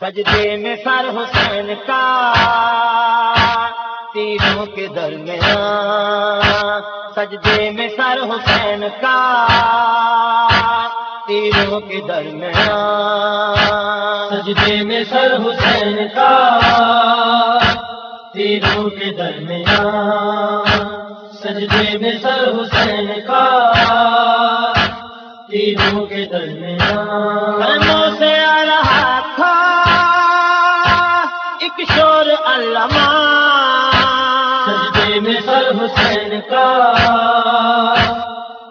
سجدے میں سر حسین کا تیروں کے درمیان سجدے میں سر حسین کا تیروں کے درمیان سجدے میں سر حسین کا تیروں کے درمیان سجدے میں سر حسین کا تیروں کے درمیان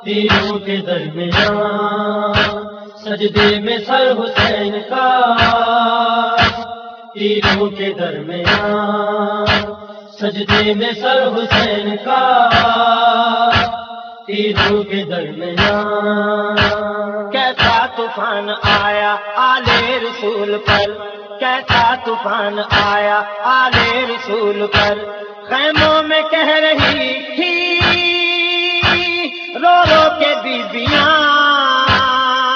تیروں کے درمیان، سجدے میں سر حسین کا۔ تیروں کے درمیان، سجدے میں سر حسین کا۔ تیروں کے درمیان۔ کیسا طوفان آیا آلے رسول پر؟ کیسا طوفان آیا آلے رسول پر؟ خیموں میں کہہ رہی تھی کے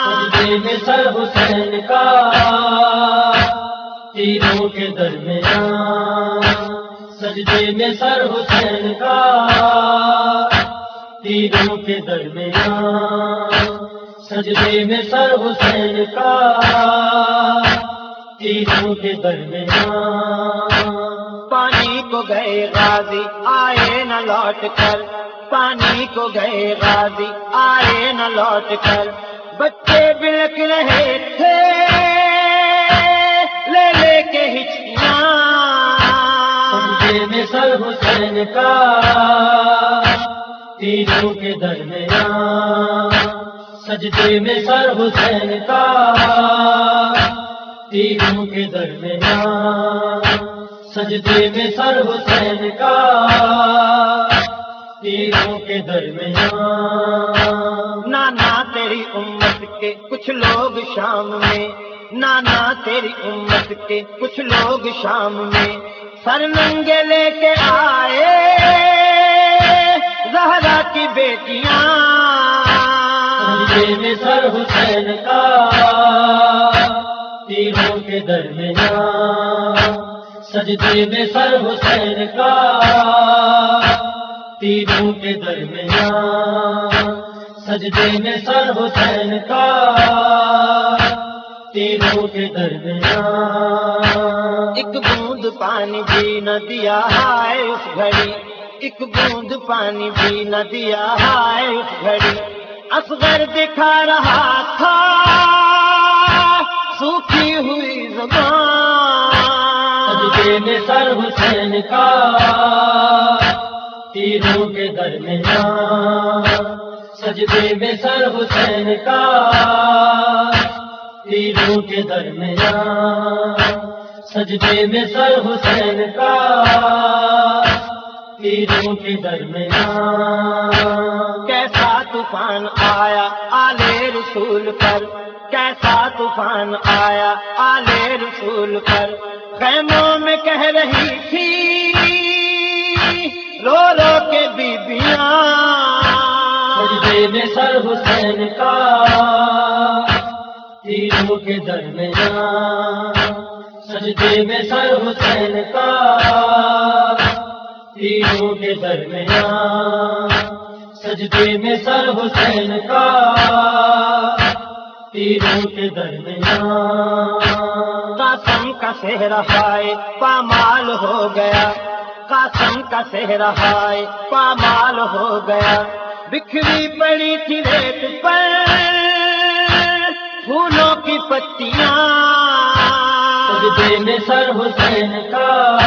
سجدے میں سر حسین کا۔ تیروں کے درمیان سجدے میں سر حسین کا۔ تیروں کے درمیان سجدے میں سر حسین کا۔ تیروں کے درمیان کو گئے غازی، آئے نہ لوٹ کر۔ پانی کو گئے غازی، آئے نہ لوٹ کر۔ بچے بلک رہے تھے، لے لے کے ہچکیاں۔ میں سر حسین کا تیروں کے درمیان۔ سجدے میں سر حسین کا تیروں کے درمیان۔ سجدے میں سر حسین کا تیروں کے درمیان۔ نانا تیری امت کے کچھ لوگ شام میں نانا تیری امت کے کچھ لوگ شام میں۔ سر ننگے لے کے آئے زہرا کی بیٹیاں۔ سجدے میں سر حسین کا تیروں کے درمیان۔ سجدے میں سر حسین کا تیروں کے درمیان سجدے میں سر حسین کا تیروں کے درمیان۔ ایک بوند پانی بھی نہ دیا ہائے اس گھڑی، ایک بوند پانی بھی نہ دیا ہائے اس گھڑی۔ اصغر دکھا رہا تھا حسین کا تیروں کے درمیان سجدے میں سر حسین کا تیروں کے درمیان سجدے میں سر حسین کا تیروں کے درمیان کیسا طوفان آیا آلے رسول پر؟ کیسا طوفان آیا آلے رسول پر؟ خیموں میں کہہ رہی تھی۔ رو رو کے بیبیاں۔ سجدے میں سر حسین کا۔ تیروں کے درمیان۔ سجدے میں سر حسین کا۔ تیروں کے درمیان۔ سجدے میں سر حسین کا۔ تیروں کے درمیان۔ قاسم کا سہرا ہائے، پامال ہو گیا۔ قاسم کا سہرا ہائے، پامال ہو گیا۔ بکھری پڑی تھی ریت پر، پھولوں کی پتیاں۔ سجدے میں سر حسین کا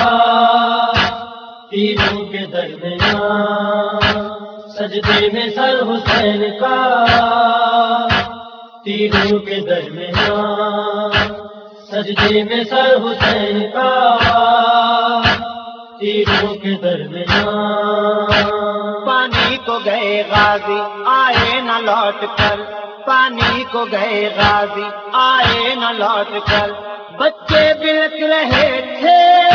تیروں کے درمیان۔ سجدے میں سر حسین کا تیروں کے درمیان۔ سجدے میں سر حسین کا تیروں کے درمیان۔ پانی کو گئے غازی، آئے نہ لوٹ کر۔ پانی کو گئے غازی، آئے نہ لوٹ کر۔ بچے بلک رہے تھے۔